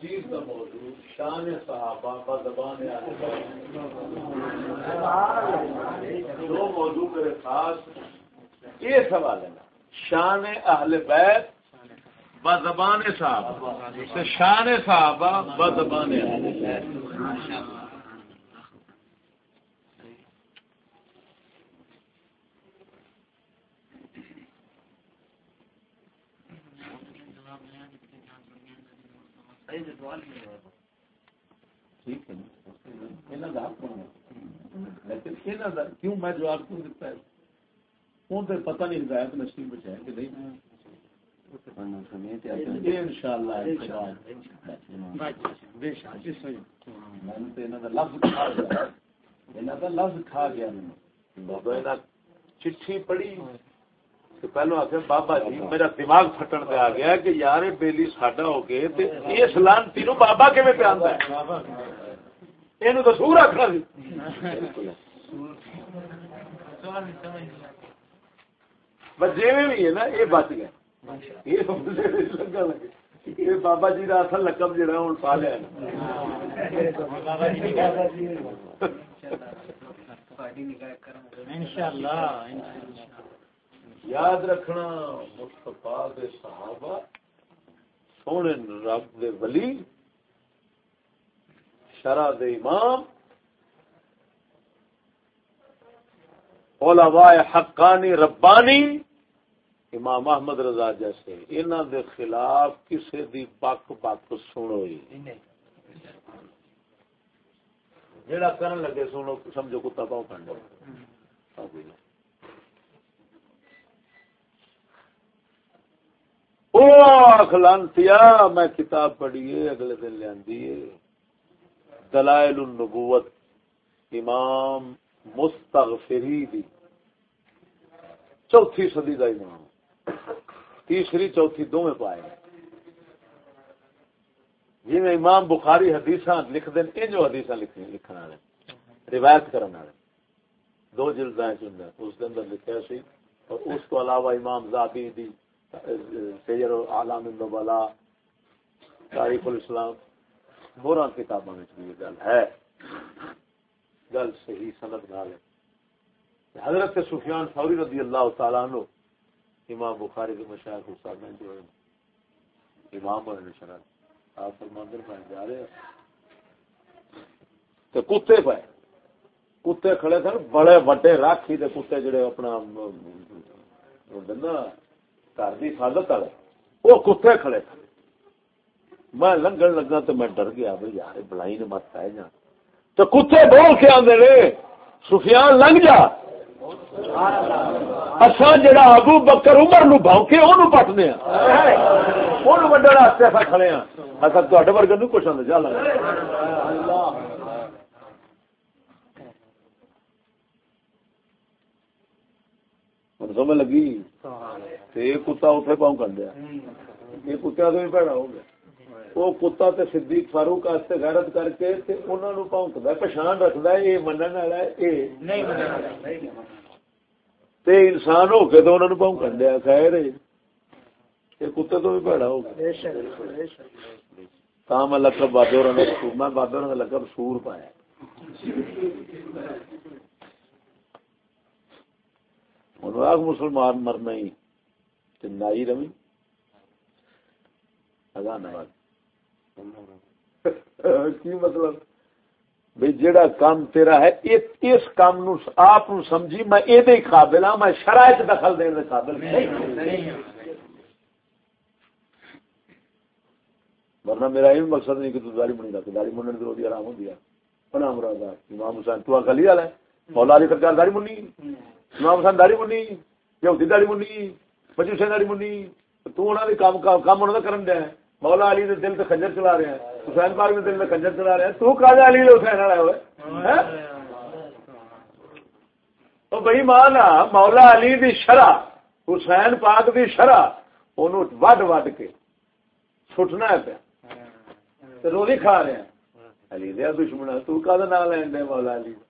چیز کا موضوع، شان صحابہ کا زبان دو موضوع میرے خاص، یہ سوال ہے نا، شان اہل بیت با زبان صحابہ، شان صحابہ با زبان اہل بیت۔ کیوں میں جواب کیوں دیتا ہے؟ پتہ نہیں ہدایت نصیب کہ نہیں۔ لفظ کھا گیا۔ چٹھی پڑھی۔ تو پہلو آ بابا جی میرا دماغ پھٹن پہ آ گیا کہ یار بیلی ساڈا ہو گئے اس لانتی نو بابا کی پہ آتا ہے؟ یہ تو سور آخنا جی بھی ہے نا، یہ بچ گئے۔ یہ بابا جی کا اصل لقب جہاں ہوں، پا لیا۔ ان شاء اللہ یاد رکھنا مستفا دے صحابہ، سونے رب دے ولی، شرع دے امام، علماء حقانی ربانی، امام احمد رضا جیسے۔ انہوں دے خلاف کسے دی بک بک سنو جڑا کرن لگے سنو، سمجھو کتا پاؤ پڑ اخلانتیا میں کتاب پڑھی اگلے دن لیا دلائل النبوت، امام مستغفری دی۔ چوتھی صدی کا امام۔ تیسری، چوتھی دو میں پائے۔ جی میں امام بخاری حدیث لکھ دیں ان جو حدیث لکھنا والے روایت کرنے والے دو جلد اس کے اندر لکھا سی، اور اس کو علاوہ امام زابی دی سیر عالم النبلا تاریخ الاسلام مورا کتابوں میں یہ گل ہے گل صحیح سند نال ہے حضرت سفیان فوری رضی اللہ تعالیٰ عنہ امام بخاری کے مشاہد استاد میں جو امام ہونے نے شرط آپ فرماندر میں جا رہے ہیں تو کتے پائے کتے کھڑے تھے بڑے وڈے راکھی دے کتے جڑے اپنا گھر کی حفاظت والے وہ کتے کھڑے تھے۔ میں لنگن لگا تو میں ڈر گیا بھائی یار بلائی نے مت پہ جا۔ تو کتے بول کے آدھے سفیان لنگ جا۔ جڑا ابو بکر عمر نو بھوکے وہ پٹنے واسطے کھڑے ہاں ورگے نو کچھ چل سمجھ لگی؟ کتا اتنے پاؤں کر دیا۔ یہ کتیا تو بھی بھڑا ہو گیا۔ وہ کتا تے صدیق فاروق واسطے غیرت کر کے انہوں نے پونکد پچھان رکھد یہ من والا تے انسان ہو کے تو نے پونکن دیا۔ خیر یہ کتے تو بھی بھڑا ہو گیا۔ تا میں لقب بادر میں بادر کا لقب سور پایا۔ ہوں مسلمان مرنا نائی روی کی مطلب؟ بھائی جہاں کام تیرا ہے اس کام نو آپ سمجھی میں یہ قابل ہاں میں شرائط دخل دین کے قابل نہیں ورنہ میرا یہ مقصد نہیں کہ تو داری منی رکھ داری مننے تو روزی آرام ہوتی ہے۔ بنا مراد امام حسین تو والا ہے۔ مولا علی سرکار داری منی امام حسین داری منی یہودی داری منی مجوسی داری منی، تو کام کام انہوں نے کرن دیا مولا علی نے دل سے خنجر چلا رہے ہیں۔ حسین پاک نے دل سے خنجر چلا رہے ہیں۔ تو کہا علی نے حسین والا ہوئے۔ ہاں؟ تو بھائی مانا مولا علی دی شرح حسین پاک دی شرح انہوں وڈ وڈ کے سٹنا ہے پیا۔ روزی کھا رہے ہیں۔ علی دیا دشمن تو کا نام لین دے مولا علی وارث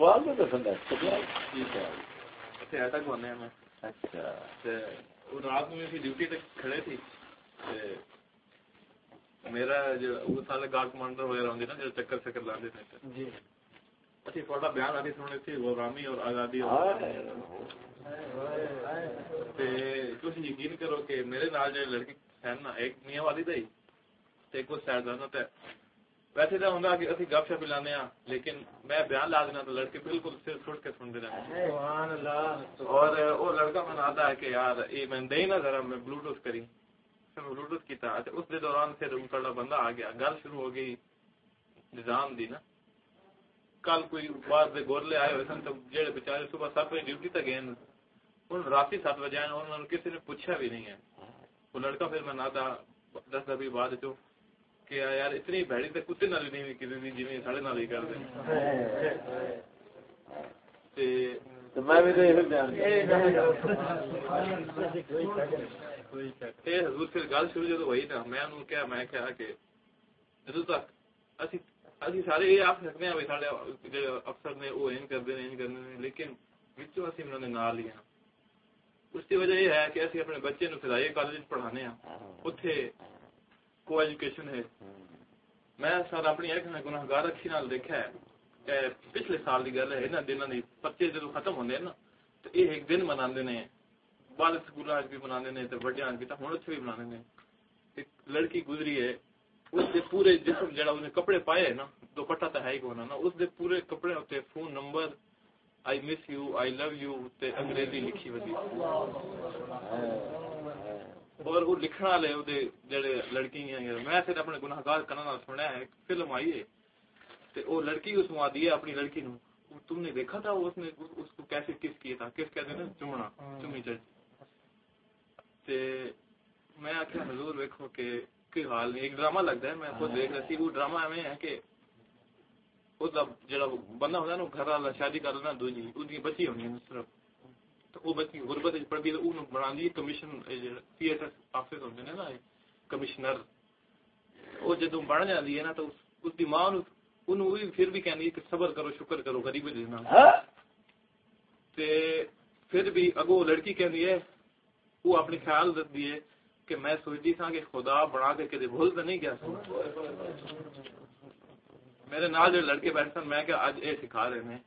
سکوال میں دسن سکوال اچھا رات میں ڈیوٹی تک کھڑے تھی میرا جو وہ سارے گارڈ کمانڈر وغیرہ نا جو چکر چکر لاتے تھے جی اچھی تھوڑا بیان آتی سننے تھی وہ رامی اور آزادی یقین کرو کہ میرے نال جو لڑکی ہے نا ایک میاں والی تھی ایک وہ تھا ویسے تو ہوں کہ اسی گپ شپ لانے ہاں لیکن میں بیان لا دینا تو لڑکے بالکل سر سٹ کے سن دینا اور وہ لڑکا میں آتا ہے کہ یار یہ میں دے نا ذرا میں بلوٹوتھ کری۔ بلوٹوتھ کیتا۔ اچھا اس دے دوران پھر بندہ آ گیا۔ گل شروع ہو گئی نظام دی نا۔ کل کوئی دے گورلے آئے ہوئے سن تو جڑے بیچارے صبح سات بجے ڈیوٹی تک گئے ان راتی سات بجے آئے انہوں نے کسی نے پوچھا بھی نہیں ہے۔ وہ لڑکا پھر میں دس بعد چو کہ یار اتنی بھڑی تے کتے نال نہیں کسی جی ساڑھے نال ہی کر دیں میں بھی تو یہ بیان حضور پھر گل شروع جدو ہوئی نا میں انہوں کیا میں کیا کہ جدو تک اسی اسی سارے یہ آپ سکتے ہیں سارے افسر نے وہ این کر دینے این کرنے لیکن وچوں اسی انہوں نے نہ لیا اس کی وجہ یہ ہے کہ اسی اپنے بچے نو فضائی کالج پڑھانے کو ایجوکیشن ہے میں سر اپنی ایک گناہگار اکھی نال دیکھا ہے پچھلے سال کی گل ہے انہوں دنوں کی پرچے جدو ختم ہوتے ہیں نا تو یہ ایک دن منا بال سکول بھی بنا وڈیا ہوں اتنے بھی بنا ایک لڑکی گزری ہے اس دے پورے جسم جڑا انہیں کپڑے پائے نا دوپٹا تو ہے ہی کونا نا اس دے پورے کپڑے اتنے phone number I miss you I love you تے انگریزی لکھی وی اور وہ لکھن والے جڑے لڑکی ہیں میں پھر اپنے گناہگار کرنا سنیا ہے فلم آئی ہے تے وہ لڑکی اس میں دی ہے اپنی لڑکی نو تم نے دیکھا تھا اس نے اس کو کیسے کس کیا تھا کس کہتے ہیں چومنا چومی چڑھ تے میں آخیا حضور ویکو کہ کی حال نہیں ایک ڈرامہ لگتا ہے میں خود دیکھ رہی وہ ڈرامہ ایویں ہے کہ جڑا بندہ ہوتا ہے نا گھر والا شادی کر لینا دو جی ان کی بچی ہونی ہے صرف تو وہ بچی غربت پڑھتی ہے وہ بنا دی کمیشن سی ایس ایس آفس ہوتے ہیں نا کمشنر وہ جدو بڑھ جاتی ہے نا تو اس کی ماں انہوں پھر بھی ہاں۔ تے پھر بھی اگو لڑکی کہنی ہے وہ اپنی خیال رکھتی ہے کہ میں سوچتی تھا کہ خدا بنا کے کدے بھول تو نہیں گیا۔ میرے نال جو لڑکے بیٹھے میں کہ آج اے سکھا رہے ہیں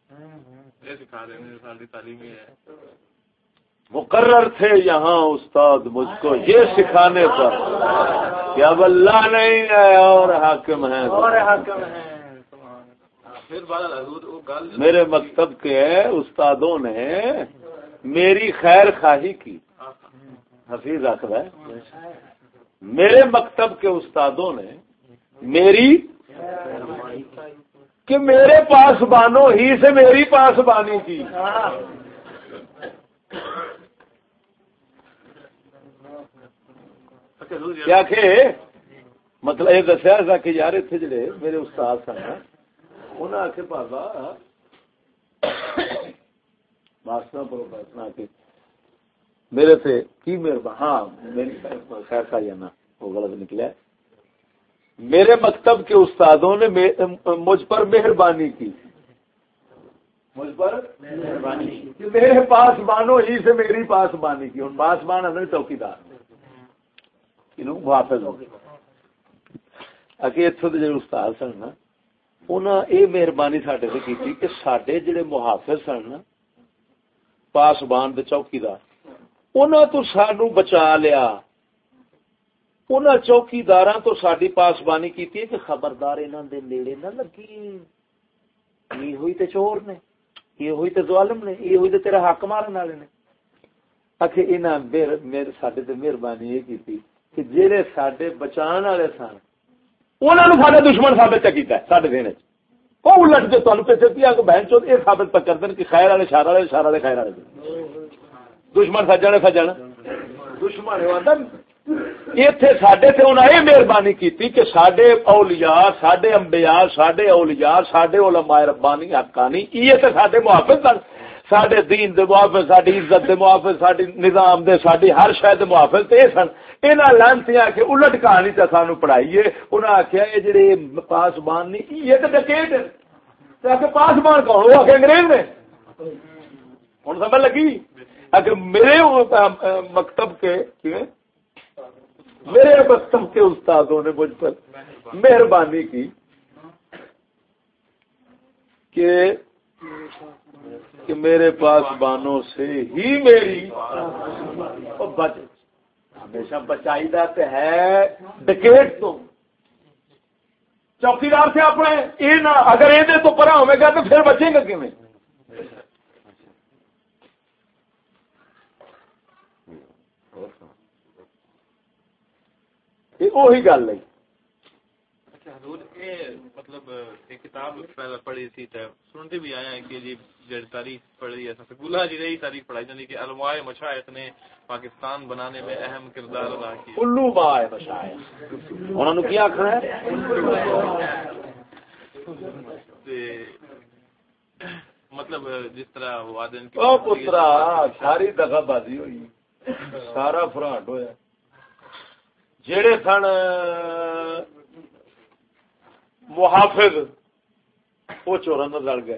اے سکھا رہے ہیں ساری تعلیم ہے مقرر تھے یہاں استاد مجھ کو یہ سکھانے پر کہ اب اللہ نہیں ہے اور حاکم ہے میرے مکتب کے استادوں نے میری خیر خواہی کی۔ حفیظ آخر ہے۔ میرے مکتب کے استادوں نے میری کہ میرے پاس بانو ہی سے میری پاس بانی کی۔ کیا کہ مطلب یہ دسیا کہ یار اتنے جڑے میرے استاد سن انہیں بابا ماسٹر پروفیسر آ کے میرے سے کی مہربان ہاں میری خیر کا نا وہ غلط نکلا میرے مکتب کے استادوں نے مجھ پر مہربانی کی۔ مجھ پر مہربانی۔ میرے پاس بانو ہی سے میری پاس بانی کی ہوں پاس بان ہے چوکی دار واپس ہو اتو کے جڑے استاد سن نا انہیں یہ مہربانی سڈے سے کی کہ سڈے جڑے محافظ سن نا پاسبان چوکیدار تو سانو بچا لیا ان چوکیدار تو ساری پاسبانی کی کہ خبردار انہوں دے نیڑے نہ لگی یہ ہوئی تے چور نے یہ ہوئی تے ظالم نے یہ ہوئی تے تیرا حق مارن والے نے اکھے انہاں میرے ساڈے تے مہربانی یہ کیتی کہ جڑے ساڈے بچان والے سن انہاں نو ساڈے دشمن ثابت کیتا ہے ساڈے دین وہ الٹ کے تمہیں پیچھے پیا کہ بہن چوت یہ ثابت پہ کر دیں کہ خیر والے شار والے شار والے خیر والے۔ دشمن سجن سجن۔ دشمن سڈے سڈے سڈے سڈے سڈے حقانی یہ تو سڈے محافظ سن۔ سڈے دین دے محافظ ساری عزت دے محافظ ساری نظام دے ساری ہر شاید محافظ تے سن۔ یہاں لانتی آ کے الٹ کہانی تو سانو پڑھائیے۔ انہیں آخیا یہ جڑے پاسبان نہیں یہ تو ڈکیٹ پاسبان کون؟ وہ آخر انگریز نے۔ ہوں سمجھ لگی؟ اگر میرے مکتب کے میرے مکتب کے استادوں نے مجھ پر مہربانی کی کہ کہ میرے پاس بانوں سے ہی میری بچ ہمیشہ بچائی ہے ڈکیٹ تو۔ چوکیدار سے اپنے۔ یہ نہ، اگر یہ تو پرا ہوئے گا تو پھر بچے گا کیون وہی گل ہے مطلب ایک کتاب پڑھی تھی تے سنتے بھی آیا ہے کہ جی جڑی تاریخ پڑھی ہے سکولا جی رہی تاریخ پڑھائی جاندی کہ علماء مشائخ نے پاکستان بنانے میں اہم کردار ادا کیا۔ کلو مائے مشائخ۔ انہوں نے کیا آکھنا ہے؟ مطلب جس طرح وہ آدم او پترا ساری دغا بازی ہوئی سارا فراڈ ہویا۔ جڑے سن محافظ۔ وہ چورا نہ لڑ گیا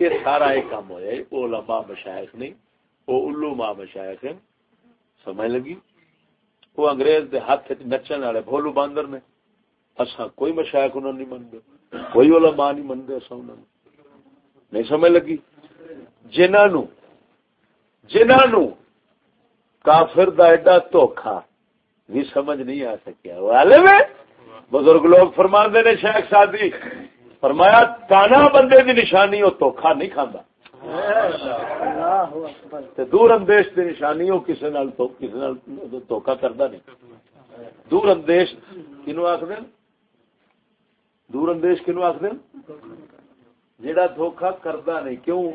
یہ سارا ایک کام ہوا وہ لمبا مشائق نہیں، وہ الو ماں مشائق ہیں۔ سمجھ لگی؟ وہ انگریز دے ہاتھ نچن والے بھولو باندر نے۔ اصا کوئی مشائق انہوں نہیں منگے کوئی علماء نہیں منگے اصا انہوں نے نہیں سمجھ لگی؟ جنہوں جنہوں کافر دا ایڈا دھوکھا بھی سمجھ نہیں آ سکیا۔ وہ میں بزرگ لوگ فرما نے شیخ شادی فرمایا تانا بندے دی نشانی وہ توکھا نہیں کھانا دور اندیش کی نشانی وہ کسی دھوکھا کرتا نہیں۔ دور اندیش کنو آخ دین دور اندیش کنو آخ دین دھوکھا کرتا نہیں، کیوں؟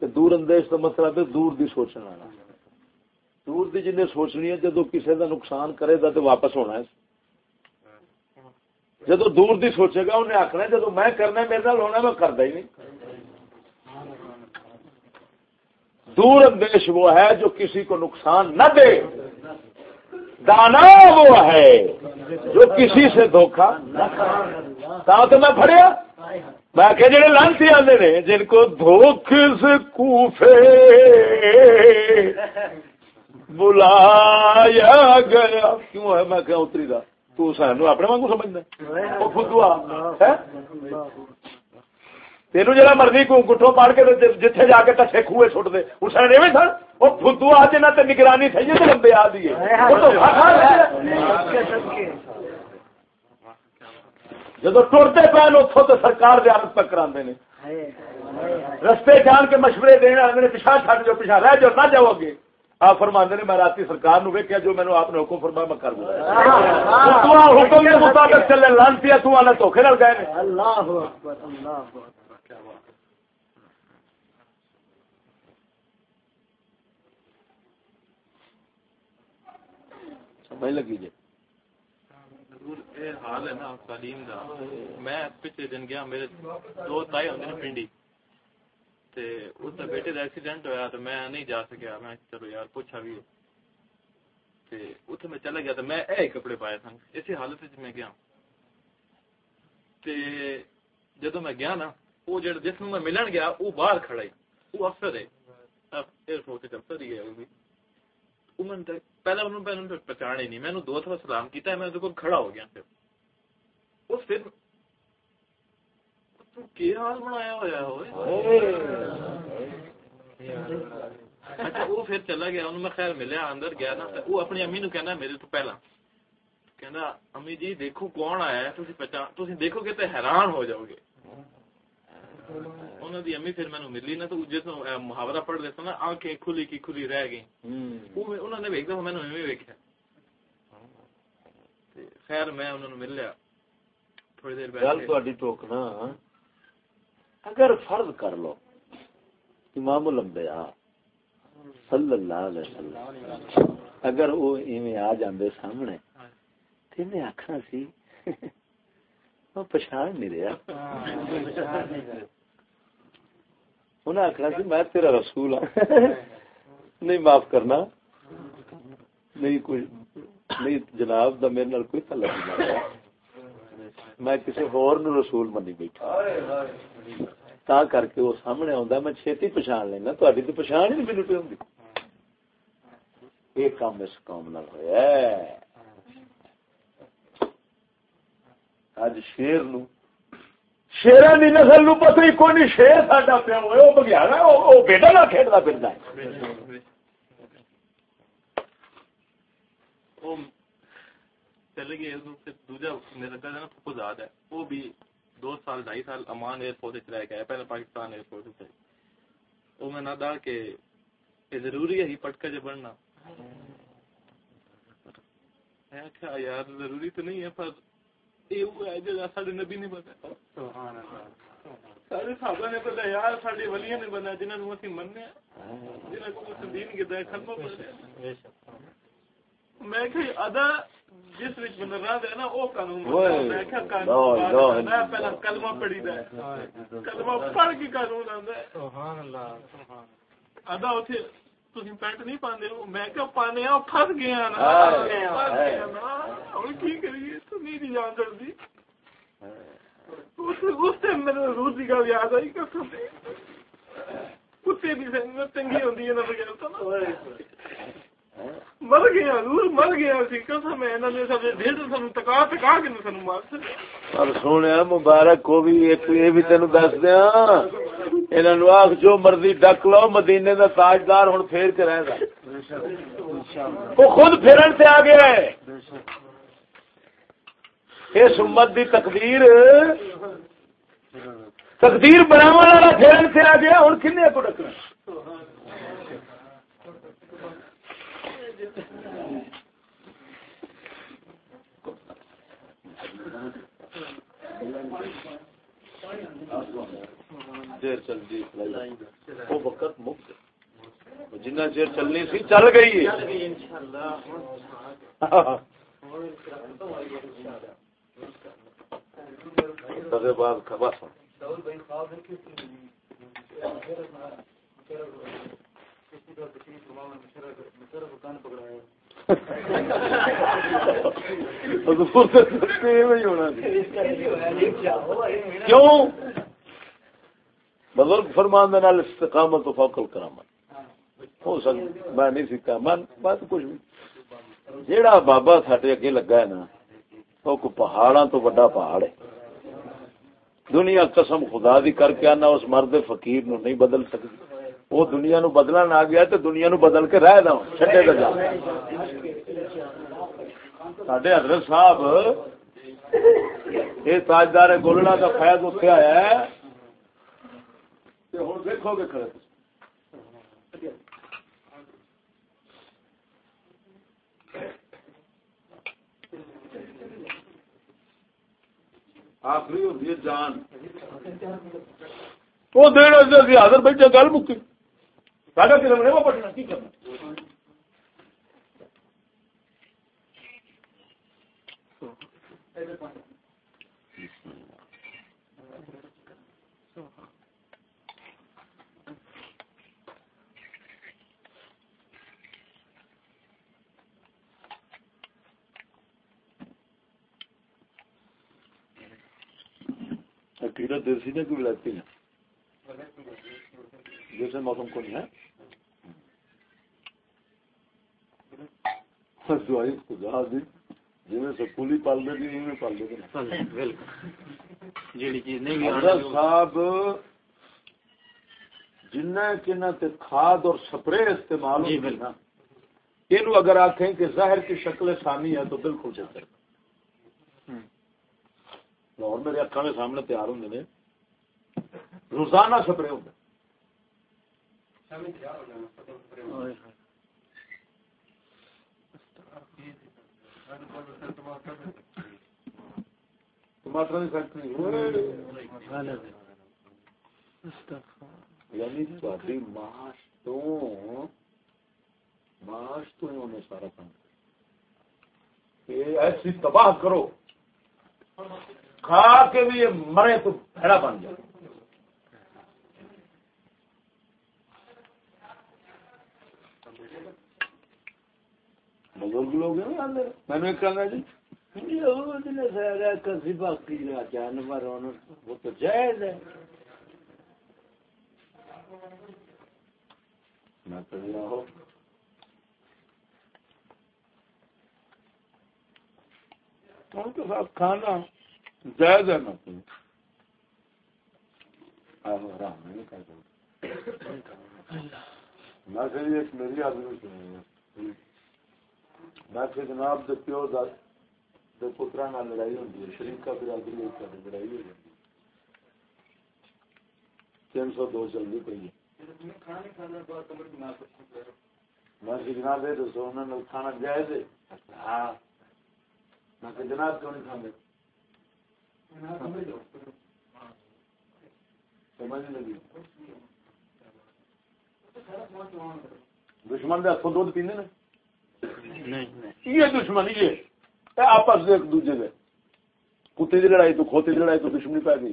کہ دور اندیش کا مطلب ہے دور دی سوچنے والا۔ دور دی جن سوچنی ہے جدو کسی کا نقصان کرے گا تو واپس ہونا ہے۔ جدو دور دی سوچے گا، انہیں آخنا جدو میں کرنا میرے نال ہونا میں کردا ہی نہیں۔ دور اندیش وہ ہے جو کسی کو نقصان نہ دے۔ دانا وہ ہے جو کسی سے دھوکھا تو میں پڑیا میں کہ جڑے لانسی آتے نے، جن کو دھوکھ سے کوفے بلایا گیا۔ کیوں ہے؟ میں کہ اتری دا۔ تو سانو اپنے سمجھنا وہ فدوا تینو مرضی کو گٹھو پاڑ کے جتھے جا کے ٹچے خوے چھٹ دے سن وہ فدوا جنہ تے نگرانی تے لمبے آ دیے جدو ٹرتے پے اتوں تو سرکار دے عادت تک کرا رستے جان کے مشورے دینا پیچھا چڈ جو پیچھا رہ جاؤ نہ جاؤ گے آپ فرما نے میں رات سرکار نو ویکیا جو مینو آپ نے حکم فرمایا میں کر دوں حکم کے مطابق چلے لانتی تو نال گئے سمجھ لگی جی؟ حال ہے نا تعلیم دا۔ میں پچھلے دن گیا میرے دو تائے ہوتے ہیں پنڈی۔ اس بیٹے ایکسیڈنٹ تو میں نہیں جا سکیا۔ میں چلو یار، پوچھا بھی میں چلا گیا میں اے کپڑے پائے سن۔ اسی حالت میں گیا۔ میں گیا نا جڑا جس میں ملن گیا وہ باہر کھڑا افسر ہے۔ افسر ہی ہے بھی۔ پہلے انہوں نے پہچان ہی نہیں۔ میں دو سلام کیا میں کھڑا ہو گیا پھر۔ پھر حال بنایا اچھا وہ پھر چلا گیا میں خیر ملیا اندر گیا نا وہ اپنی امی نو کہنا میرے تو پہلا کہنا امی جی دیکھو کون آیا ہے تسی پہچان تسی دیکھو گے تو حیران ہو جاؤ گے انہوں دی امی پھر مینو ملی نا تو جس محاورہ پڑھ لیتا نا آنکھیں کھلی کی کھلی رہ گئی انہوں نے خیر میں انہوں نے مل لیا تھوڑی دیر گل ٹوکنا اگر فرض کر لو، امام الانبیاء صلی اللہ علیہ وسلم، اگر وہ ایویں آ جاندے سامنے تے میں آکھنا سی، وہ پہچان نہیں رہا۔ انہیں آخنا سی، میں تیرا رسول ہوں نہیں معاف کرنا۔ نہیں کوئی، نہیں جناب دا میرے نال کوئی تعلق نہیں۔ میں کسی ہور نو رسول منی بیٹھا۔ تا کر کے وہ سامنے آندا میں چھتی پہچان لینا تہاڈی تے پہچان ہی نہیں مینوں پہ ہوندی یہ کام اس قوم نال ہویا ہے اج شیر نو شیران دی نسل نو پتہ ہی کوئی نہیں شیر ساڈا پیا ہوئے او بگیاڑا او بیٹا نہ کھیڈدا پھردا ہے وہ چلے گئے پھر دوجا میرا کہنا نا ہے وہ بھی دو سال ڈھائی سال امان ایئر فورس رہ گیا پہلے پاکستان ایئر فورس سے وہ میں نہ دا کہ یہ ضروری ہے ہی پٹکا جو بڑھنا میں آخیا یار ضروری تو نہیں ہے پر یہ وہ ہے جو سارے نبی نے بنا سارے صحابہ نے پتا یار سارے ولیاں نے بنا جنہوں نے اسی مننے جنہوں کو دین کے دائیں کلمہ پڑھنے میں کہ ادا جس وچ بندہ رہ ہے نا او قانون میں کہ قانون میں پہلا کلمہ پڑھی دا کلمہ پڑھ کے قانون آندا ہے۔ سبحان اللہ۔ سبحان ادا اوتھے تسی پینٹ نہیں پاندے ہو؟ میں کہ پانے آ پھس گیا نا۔ ہن کی کریے؟ تو نہیں جان چلدی اس اس ٹائم میرے روز کی گل یاد آئی کہ کتے بھی تنگی ہوندی ہے نا بغیر تو نا۔ مر گیا مر گیا سی، قسم ہے، انہاں نے سب سن تکا تکا کے سن مار مبارک کو بھی ایک، یہ بھی دس دیا انہاں نو آخ جو مرضی ڈک لو، مدینے دا تاجدار ہن پھیر کے گا وہ خود پھرن سے آ گیا ہے۔ اس امت دی تقدیر تقدیر بناون والا پھرن سے آ گیا ہن کنے کو ڈکنا؟ دیر چل جی وہ وقت مفت جنہ چیر چلنی سی چل گئی بعد خبر کیوں؟ بزرگ فرمان استقامت و فوکل کرامت ہو سکتا میں نہیں سیکھا من بات کچھ بھی جیڑا بابا ساڈے اگے لگا ہے نا، وہ کو پہاڑاں تو بڑا پہاڑ ہے۔ دنیا قسم خدا دی کر کے آنا، اس مرد فقیر نو نہیں بدل سکتی۔ وہ دنیا نو بدلن آ گیا تو دنیا نو بدل کے رہ دوں چھڈے گا جا۔ ساڈے حضرت صاحب یہ تاجدار گولڑا کا فیض اتنے آیا ہے۔ ہوں دیکھو گے کھڑے۔ آخری ہوتی ہے جان۔ وہ دن حاضر بیٹھے، گل مکی۔ ساڈا نے وہ کی کرنا عقیدت دیسی نے کی ولایتی ہے جیسے موسم کو نہیں ہے دعائی خدا دی جی سکولی پال دے دی نہیں پال دے صاحب جنہ کنا تے کھاد اور سپرے استعمال ہوتی نا یہ اگر آخیں کہ زہر کی شکل ثانی ہے تو بالکل چلتے لاہور میرے اکا کے سامنے تیار ہوں نے روزانہ سپرے ہوں ٹماٹر کی فیکٹری یعنی تاری ماش تو تو انہوں نے سارا کام ایسی تباہ کرو۔ کھا کے بھی یہ مرے تو بھڑا بن جائے بزرگ لوگ ہیں میں نے جی جانور وہ تو جائز ہے۔ میں ہو۔ ان کے ساتھ کھانا جائز ہے نا میں ایک میری آدمی سنی میں کہ جناب پیو پترا نال لڑائی ہوتی ہے برادری لڑائی ہو جاتی تین سو دو چلتی پی میں جناب یہ دسو انہوں نے کھانا جائز ہے ہاں میں کہ جناب کیوں نہیں کھانے سمجھ لگی دشمن دے ہاتھوں پینے یہ دشمن یہ آپس ایک دوجے دے کتے کی لڑائی تو کھوتے کی لڑائی تو دشمنی پی گئی.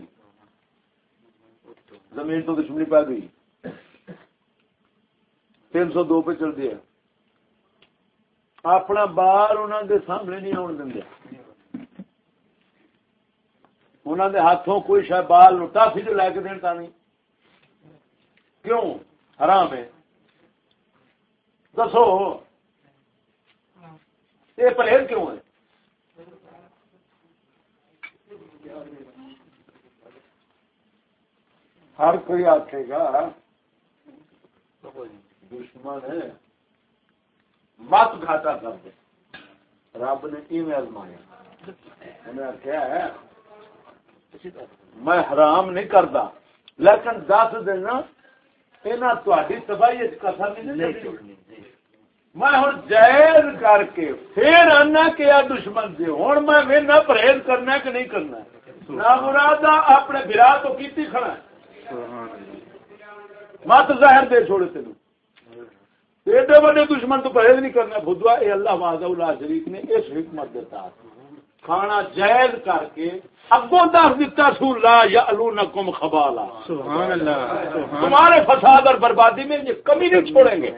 زمین تو دشمنی پی گئی. تین سو دو پہ چل دیا اپنا بار انہوں دے سامنے نہیں آن دیں انہوں دے ہاتھوں کوئی شاید بال ٹافی جو لے کے دین تا نہیں. کیوں؟ حرام ہے. دسو. یہ پرہیز کیوں ہے؟ ہر کوئی آخے گا دشمن ہے۔ مت گھاٹا کر دے۔ رب نے ای آزمایا۔ انہیں آخیا ہے میں حرام نہیں کرتا لیکن دس دینا یہاں تاری تباہی کسر نہیں میں ہوں جائز کر کے پھر آنا کہ آ دشمن سے ہوں میں پرہیز کرنا کہ نہیں کرنا۔ نہ مراد اپنے برا تو کی کھڑا مت ظاہر دے چھوڑے تین ایڈے بڑے دشمن تو پرہیز نہیں کرنا۔ بدوا یہ اللہ واضح اللہ شریف نے اس حکمت دیتا کھانا جائز کر کے اگوں دس دیتا سو لا یا الو نکم خبالا تمہارے فساد اور بربادی میں یہ کمی نہیں چھوڑیں گے۔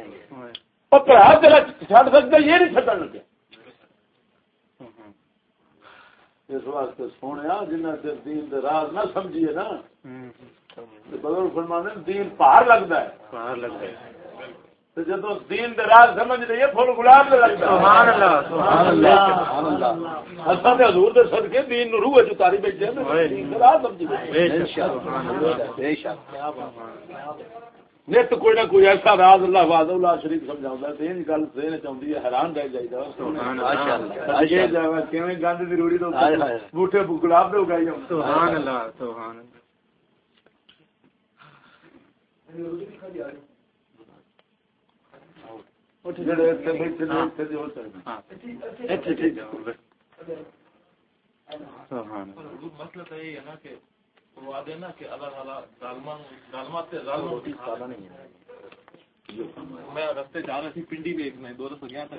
پڑھا دلا چھڑ سکتے یہ نہیں چھٹن لگے اس واسطے سونے جنہ چر دین راز نہ سمجھیے نا بدل فرمانے دین پہاڑ لگتا ہے۔ پہاڑ لگتا ہے۔ جدو دین راز سمجھ لیے فل گلاب سبحان اللہ سبحان اللہ۔ سبحان اللہ۔ اساں تے حضور دے صدقے دین نو روح وچ اتاری بیٹھے ہیں دین راز سمجھ بے شک بے شک۔ نت کوئی نہ کوئی ایسا راز اللہ واز اللہ شریف سمجھاوندا ہے دین گل سین چاہندی ہے حیران رہ جائیدا۔ سبحان اللہ اجے جاوا کیویں گند دی روڑی تو بوٹے گلاب دے اگائی سبحان اللہ سبحان اللہ۔ مسئلہ تو یہ ہے نا کہ نا کہ میں رستے جا رہا تھی پنڈی دیکھنے دو رس گیا تھا۔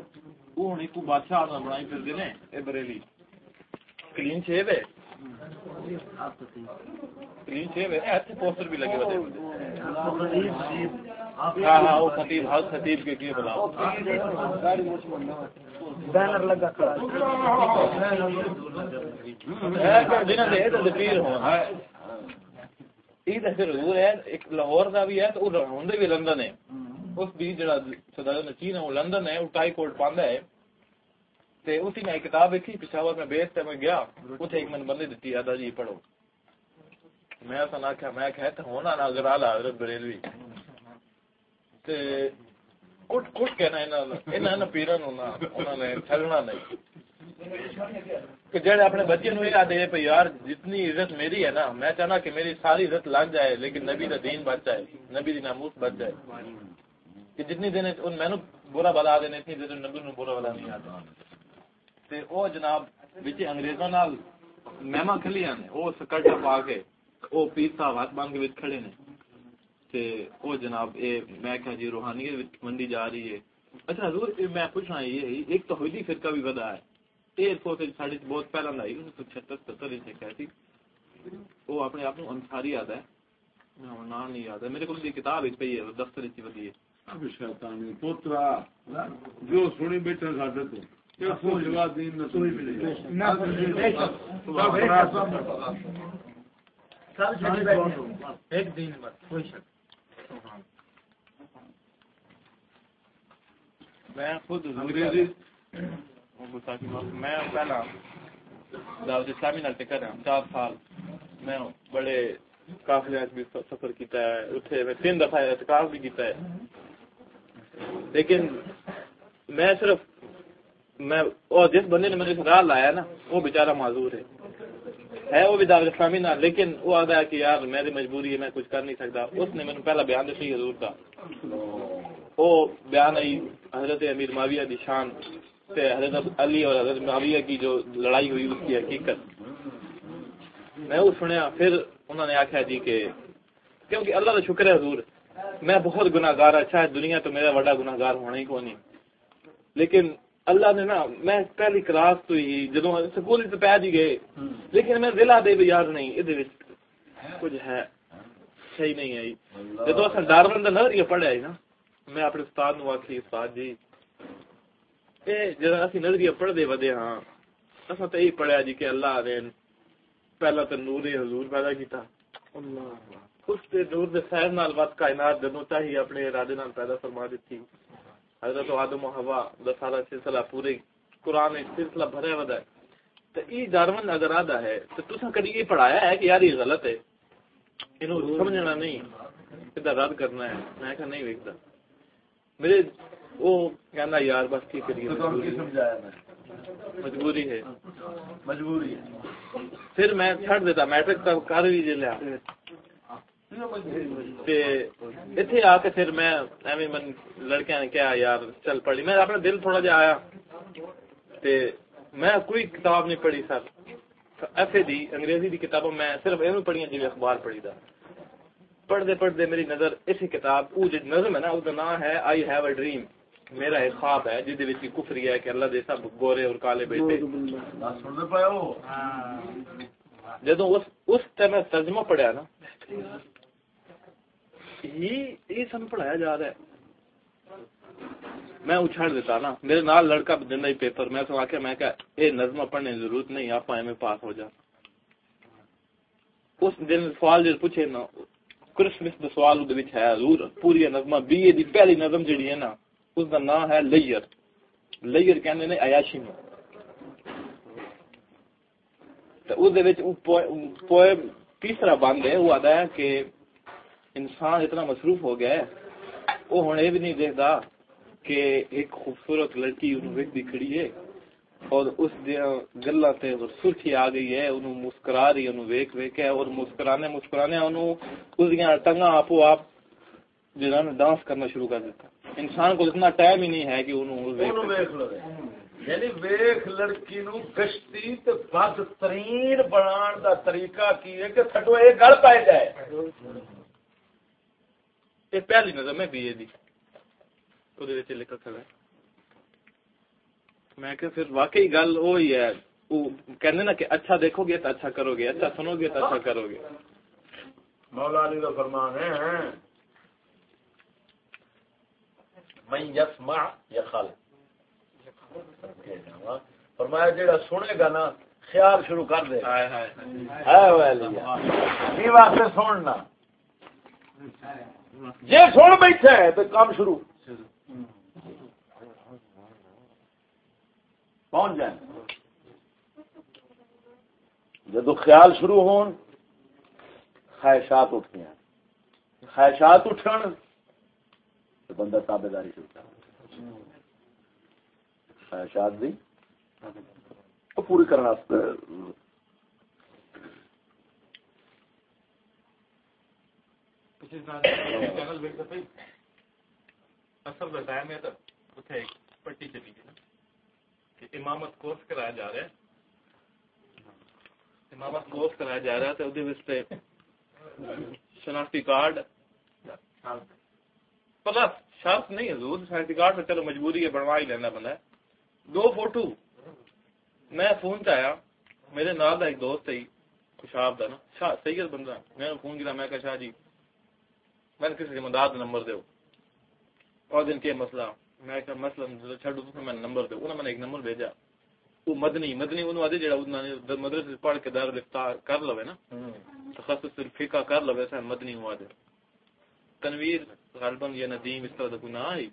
وہ ہوں ایک بادشاہ بنائی پھر دینے اے بریلی۔ کلین شیو ہے؟ کلین شیو ہے؟ پوسٹر بھی لگے ہوتے ہاں ہاں وہ خطیب ہر خطیب کے کیے بلاؤ۔ بینر لگا لاہور کا بھی ہے تو بھی لندن ہے اس بھی جڑا چین ہے وہ لندن ہے وہ ٹائی کوٹ پاندہ ہے تے اسی میں کتاب لکھی پشاور میں بیس تے میں گیا اتنے ایک من بندے دیتی ہے جی پڑھو میں ایسا نہ کیا میں کہتا ہونا نا اگر آلہ حضرت بریلوی کٹ کٹ کہنا پیرن نے چلنا نہیں کہ جڑے اپنے بچے نو یاد دے پہ یار، جتنی عزت میری ہے نا، میں چاہنا کہ میری ساری عزت لگ جائے، لیکن نبی کا دین بچ جائے، نبی دی ناموس بچ جائے۔ کہ جتنی دن ان میں نو برا بلا دینے اتنی دن نبی نو برا بلا نہیں آتا تے او جناب، وچ انگریزاں نال مہما کھلیاں نے وہ سکٹا پا کے وہ پیر صاحب ہاتھ باندھ کے وچ کھڑے نے۔ تے او جناب، اے میں کہا جی روحانیت وچ منڈی جا رہی ہے۔ اچھا حضور میں پوچھنا یہ ایک توحیدی فرقہ بھی ودا ہے۔ ساڈی بہت پہلا لائی 1976 77 وچ کہتی وہ اپنے آپ کو انصاری یاد ہے نام نہیں یاد ہے میرے کو کتاب وچ پئی ہے دفتر وچ ودی ہے شیطانی پوترا جو سنی بیٹھا ساڈے تو کیا سوچ وا دین نہ کوئی بھی نہیں ایک دن بعد کوئی شک میں خود انگریزی میں پہلا دعوت اسلامی نال ٹکر رہا چار سال میں بڑے قافلے بھی سفر کیتا ہے اتنے میں تین دفعہ اعتکاف بھی کیتا ہے لیکن میں صرف میں اور جس بندے نے میرے راہ لایا نا وہ بیچارہ معذور ہے ہے وہ بھی دعوت اسلامی نہ لیکن وہ آتا ہے کہ یار میری مجبوری ہے میں کچھ کر نہیں سکتا اس نے مجھے پہلا بیان دیتی حضور کا وہ بیان آئی حضرت امیر معاویہ کی شان حضرت علی اور حضرت معاویہ کی جو لڑائی ہوئی اس کی حقیقت۔ میں وہ سنیا، پھر انہوں نے آخیا جی کہ کیونکہ اللہ کا شکر ہے حضور، میں بہت گناہ گار اچھا ہاں، دنیا تو میرا بڑا گناہ گار ہونا ہی کو نہیں لیکن اللہ نے نا، میں پہلی کلاس تو ہی جدو سکول تو پہ جی گئے۔ لیکن میں دل دے بھی یار نہیں یہ کچھ ہے، صحیح نہیں آئی جدو اصل ڈارون کا نظریہ پڑھیا نا، میں اپنے استاد نو آخی استاد جی یہ اسی نظریہ پڑھتے ودے ہاں اصل تو یہی پڑھیا جی کہ اللہ نے پہلا تو نور حضور پیدا کیتا۔ اس دے نور دے خیر نال وقت کائنات جدو چاہیے اپنے ارادے نال پیدا فرما دیتی حضرت آدم و ہوا دا سارا سلسلہ پورے قرآن سلسلہ بھرے ودا ہے۔ تو یہ ڈارون اگر آدھا ہے تو تسا کدی یہ پڑھایا ہے کہ یار یہ غلط ہے؟ انہوں سمجھنا نہیں۔ رد کرنا ہے۔ میں کہا نہیں ویکتا میرے وہ کہنا یار بس ٹھیک کریے مجبوری ہے۔ مجبوری ہے۔ پھر میں چھڑ دیتا میٹرک تک کر بھی جی لیا۔ اتنے آ کے پھر میں ایویں من لڑکیاں نے کیا یار چل میں اپنا دل تھوڑا آیا۔ تے میں کوئی کتاب نہیں پڑھی سر۔ ایف اے دی انگریزی دی کتابوں میں صرف ایویں جی اخبار پڑھی دا۔ پڑھتے پڑھتے میری نظر اسی کتاب جو نظم ہے نا نام ہے آئی ہیو اے ڈریم میرا ایک خواب ہے جہد وچ کفری ہے کہ اللہ دے سب گورے اور کالے بیٹے۔ جدو اس اس ٹائم ترجمہ پڑھیا نا یہ سن پڑھایا جا رہا ہے۔ میں اچھاڑ دیتا نا میرے نال لڑکا دینا ہی پیپر میں تو آخیا میں کہ یہ نظم پڑھنے کی ضرورت نہیں آپ میں پاس ہو جا۔ اس دن سوال جو پوچھے نا کرسمس دا سوال ہے حضور پوری نظم بی اے دی پہلی نظم جڑی ہے نا اس دا نام ہے لیئر۔ لیئر کہنے نے عیاشی میں۔ تو اس پوئم تیسرا بند ہے، وہ آتا ہے کہ انسان اتنا مصروف ہو گیا ہے، وہ ہوں یہ بھی نہیں دیکھتا کہ ایک خوبصورت لڑکی انہوں کھڑی ہے اور اس گلا تے سرخی آ گئی ہے، انہوں مسکرا رہی انہوں ویک ویک ہے اور مسکرانے مسکرانے انہوں اس دیا ٹنگا آپ آپ جنہوں نے ڈانس کرنا شروع کر دیتا۔ انسان کو اتنا ٹائم ہی نہیں ہے کہ انہوں یعنی ویخ لڑکی نو گشتی تے بدترین بنان دا طریقہ کی ہے کہ سٹو اے گل پائے جائے۔ یہ پہلی نظر میں بی اے دی۔ وہ لکھا کھڑا ہے میں کہ پھر واقعی گل وہی ہے کہنے نا کہ اچھا دیکھو گے تو اچھا کرو گے اچھا سنو گے تو اچھا کرو گے مولا علی کا فرمان ہے میں یسمع یخل فرمایا جڑا سنے گا نا خیال شروع کر دے واسطے سننا۔ جی سن بیٹھا ہے تو کام شروع۔ پہنچ جائیں۔ جدو خیال شروع ہون خواہشات اٹھتے ہیں۔ خواہشات اٹھن تو بندہ تابے داری شروع کر خواہشات دی پوری کرنا اصل بتایا میں تو اتنے پٹی چلی گئی کہ امامت کورس کرایا جا رہا ہے۔ امامت کورس کرایا جا رہا ہے تے شناختی کارڈ۔ پلس شرط نہیں حضور شناختی کارڈ چلو مجبوری ہے بنوا ہی لینا بندہ دو فوٹو۔ میں فون چایا میرے نال ایک دوست ہے خوشاب دا نا۔ شاہ سید بندہ میں نے فون کیا میں کہا شاہ جی میں نے کسی ذمہ دار نمبر دو اور دن کے مسئلہ میں کہا مسئلہ چھڑ دو میں نمبر دو انہوں نے ایک نمبر بھیجا۔ وہ مدنی مدنی انہوں آدھے جڑا انہوں نے مدرسے پڑھ کے دار لفتا کر لوے نا۔ تخصص فقہ کر لوے سا مدنی ہوا دے تنویر، غالباً یا ندیم، اس طرح کوئی نہ آئی۔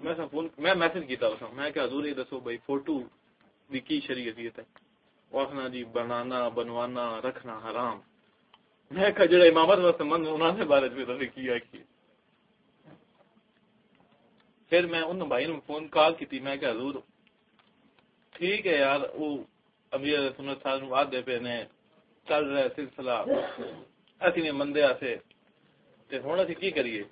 میں فون، میں میسج کیتا اسا میں کہ حضور یہ دسو بھائی، فوٹو دی کی شریعت ہے؟ واخنا جی بنانا، بنوانا، رکھنا حرام۔ میں کہ جڑا امامت واسطے من انہاں نے بارے میں تو کیا کی پھر میں ان بھائی نے فون کال کی تھی میں کہ حضور، ٹھیک ہے یار وہ امیر سنت صاحب نو آدھے پہ نے، چل رہا سلسلہ۔ اسی نے مندے آسے تے ہن اسی کی کریے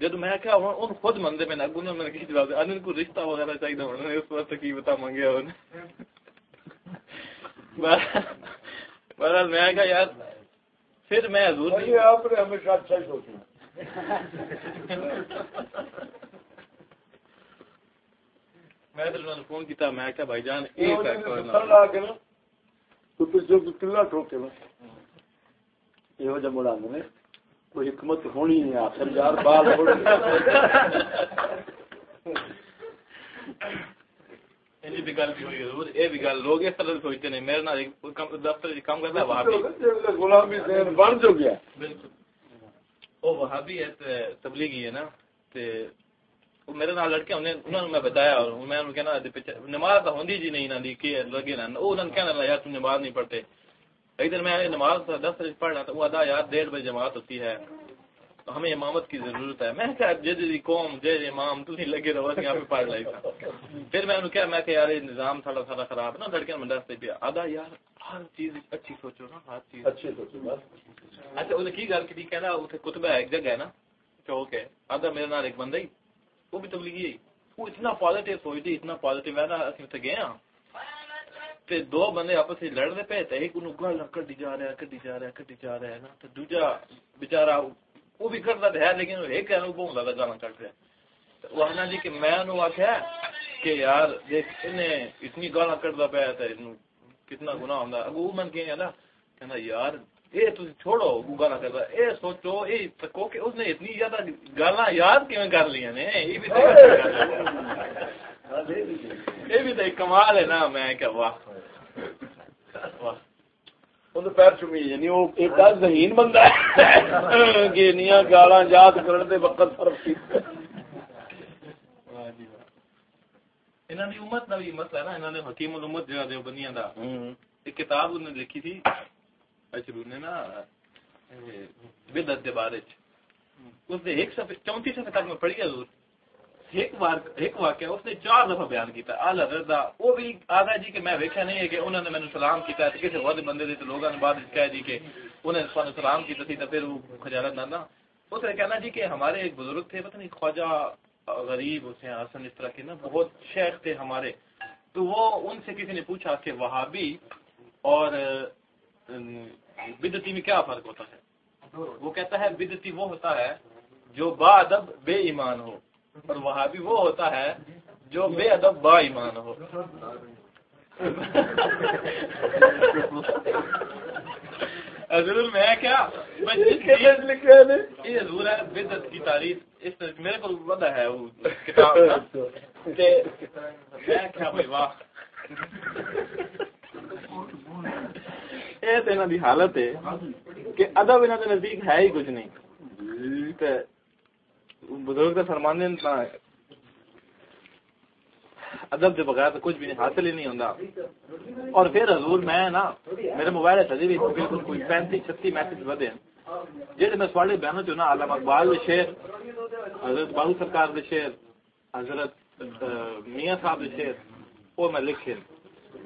جد میں کہا ہن خود مندے میں نہ گنو میں کی جواب ان کو رشتہ وغیرہ چاہیے ہن اس وقت کی بتا منگیا ہن بہرحال میں کہا یار پھر میں حضور یہ آپ نے ہمیشہ اچھا ہی سوچنا میں تو انہوں نے فون کیتا میں کہا بھائی جان اے تو کلا ٹھوکے نا یہ جب مڑا نے کوئی حکمت ہونی ہے آخر یار بال وہابی۔ ہے تبلیغی ہے نا۔ میرے نال لڑکے انہوں نے میں بتایا اور میں انہوں کہنا نماز ہوندی جی نہیں نہ دی کہ لگے کہنا یار تم نماز نہیں پڑھتے۔ ایک دن میں نماز دفتر وچ پڑھنا تو وہ ادا یار ڈیڑھ بجے جماعت ہوتی ہے۔ ہمیں امامت کی ضرورت ہے۔ میں کہا جدی قوم جے امام تو نہیں لگے رہو یہاں پہ پڑھ لائی تھا۔ پھر میں انہوں کہا میں کہ یار یہ نظام تھوڑا تھوڑا خراب نا لڑکیاں میں دستے پیا آدھا یار ہر چیز اچھی سوچو نا ہر چیز۔ اچھے سوچو اچھا انہیں کی گل کی کہنا اتنے کتب ہے ایک جگہ ہے نا چوک ہے۔ آدھا میرے نال ایک بندہ ہی وہ بھی تبلیغی ہے۔ وہ اتنا پازیٹیو سوچتی اتنا پازیٹیو ہے نا اسی اتنے گئے ہاں۔ تے دو بندے آپس میں لڑ رہے پے تے ایک انہوں گل کڈی جا رہا کڈی جا رہا کڈی جا رہا ہے نا تے دوجا بیچارہ وہ بھی کرتا ہے لیکن ایک ہے وہ زیادہ گانا کٹ رہا ہے۔ وہ جی کہ میں انہوں آخیا کہ یار دیکھ انہیں اتنی گانا کٹتا پیا تے کتنا گناہ ہوندا اگو من کہ نا کہنا یار اے تو چھوڑو وہ گانا کرتا اے سوچو اے تکو کہ اس نے اتنی زیادہ گانا یاد کیوں کر لیا نے؟ یہ بھی تو یہ بھی تو ایک کمال ہے نا میں کہ واہ۔ یعنی جی حکیم کتاب نے لکھی تھی۔ نے نا بدعت دے بارے چ اس نے ایک صفحے چونتی صفحے تک میں پڑھی حضور۔ ایک بار ایک واقعہ اس نے چار دفعہ بیان کیتا اعلی حضرت دا وہ بھی آگا جی کہ میں ویکھیا نہیں ہے کہ انہوں نے مینوں سلام کیتا تے کسی اور بندے دے تے لوگاں نے بعد وچ کہا جی کہ انہوں نے سانو سلام کیتا سی تے پھر وہ خجالت نہ۔ نا اس نے کہنا جی کہ ہمارے ایک بزرگ تھے، پتہ نہیں خواجہ غریب حسین حسن، اس طرح کے نا، بہت شیخ تھے ہمارے۔ تو وہ ان سے کسی نے پوچھا کہ وہابی اور بدتی میں کیا فرق ہوتا ہے؟ وہ کہتا ہے بدتی وہ ہوتا ہے جو با ادب بے ایمان ہو۔ اور وہابی وہ ہوتا ہے جو بے ادب با ایمان ہو۔ ضرور میں کیا؟ یہ ضرور ہے بدت کی تعریف۔ اس میرے کو ہے وہ۔ کتاب میں کیا بھائی واہ۔ یہ تو انہوں دی حالت ہے کہ ادب انہوں کے نزدیک ہے ہی کچھ نہیں۔ بزرگ کا فرمانے ادب کے بغیر تو کچھ بھی نہیں، حاصل ہی نہیں ہوتا اور پھر حضور، میں نا، میرے موبائل سجی بھی بالکل کوئی پینتی چھتی میسج ودے۔ جیسے میں سوالے بیانوں چ نا علامہ اقبال دے شعر، حضرت باہو سرکار دے شعر، حضرت میاں صاحب دے شعر وہ میں لکھے۔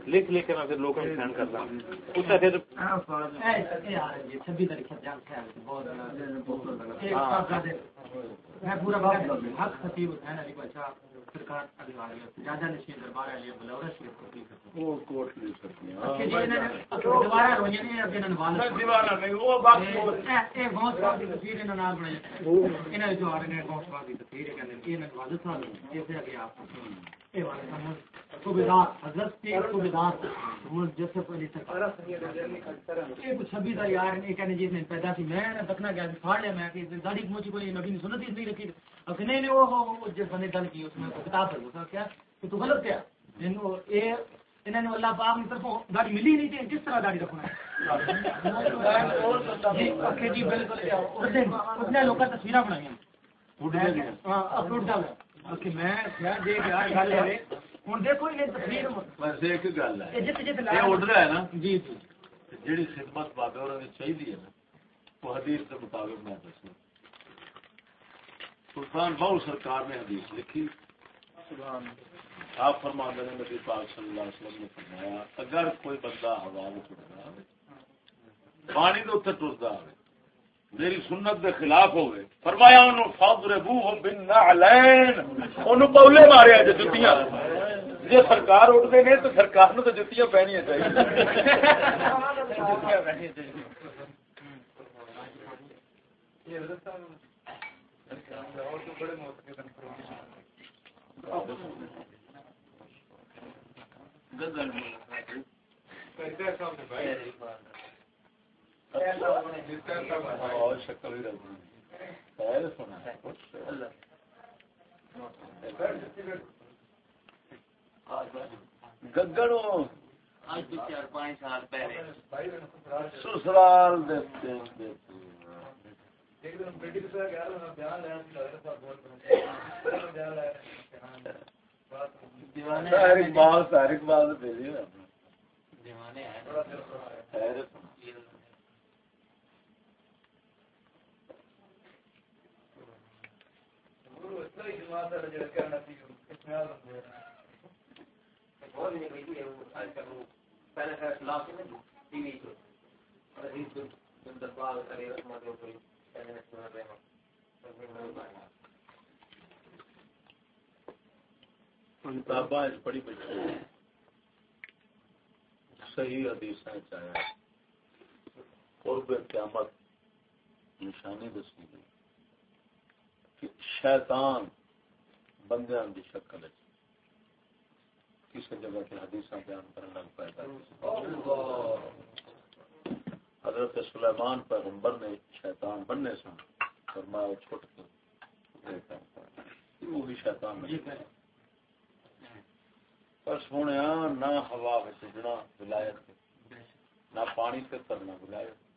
لکھ لکھ کے میں پھر لوگوں کو سینڈ کرتا اس سے پھر میں پورا حق خطیب حسین علی کو اچھا سرکار ادھیوار ہے راجا نشین دربار ہے یہ بلورا شریف کو بھی کرتے وہ کوٹ نہیں سکتی انہوں نے دوبارہ رویے نے اب انہوں نے والد دیوانہ نہیں وہ باقی اے غوث پاک دی تصویر انہوں نے نام بنائی انہوں نے جو آ رہے ہیں تصویر ہے یہ صاحب آپ اے والد صاحب صوبیدار حضرت کے صوبیدار جوسف علی سرکار یہ کچھ چھبی دا یار یہ کہنے جس نے پیدا سی میں نے دکھنا گیا پھاڑ لیا میں کہ داڑھی موچی کوئی نبی نے سنت ہی نہیں رکھی اب کہ نہیں نہیں وہ وہ جس بندے گل کی اس میں کتاب ہے اس کیا کہ تو غلط کیا۔ انہوں یہ انہوں نے اللہ پاک کی طرفوں داڑھی ملی نہیں تھی کس طرح داڑھی رکھنا ہے؟ جی بالکل۔ اس نے لوگ تصویریں بنائی ہاں اپلوڈ جی جی جیڑی خدمت بابے اور چاہیے نا وہ حدیث کے مطابق میں دسوں سلطان سرکار نے حدیث لکھی آپ فرما نے نبی پاک صلی اللہ علیہ وسلم نے فرمایا اگر کوئی بندہ ہوا میں ٹرتا ہے پانی کے اتنے ٹرتا میری سنت دے خلاف ہوئے۔ فرمایا انہوں فاضر بو بن نعلین انہوں پولے مارے جو جتیاں۔ جی سرکار اٹھتے ہیں تو سرکار نو تو جتیاں پہنیا چاہیے۔ جتیاں پہنیا چاہیے۔ اور شکل ہی رکھنا خیر سنا گگڑوں آج بھی چار پانچ سال پہلے سسرال اقبال دیوانے ہیں خیر سنا کتاباں پڑھی صحیح حدیث چاہے قرب قیامت نشانی دسی گئی۔ کہ شیطان بندیاں دی شکل ہے۔ کسی جگہ کے حدیث بیان کرنا پیدا حضرت سلیمان پیغمبر نے شیطان بننے سن فرمایا وہ چھوٹ کے وہی شیطان نہیں پر سونے نہ ہوا چڑنا ولایت نہ پانی سے کرنا ولایت۔